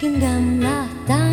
Genggamlah tanganku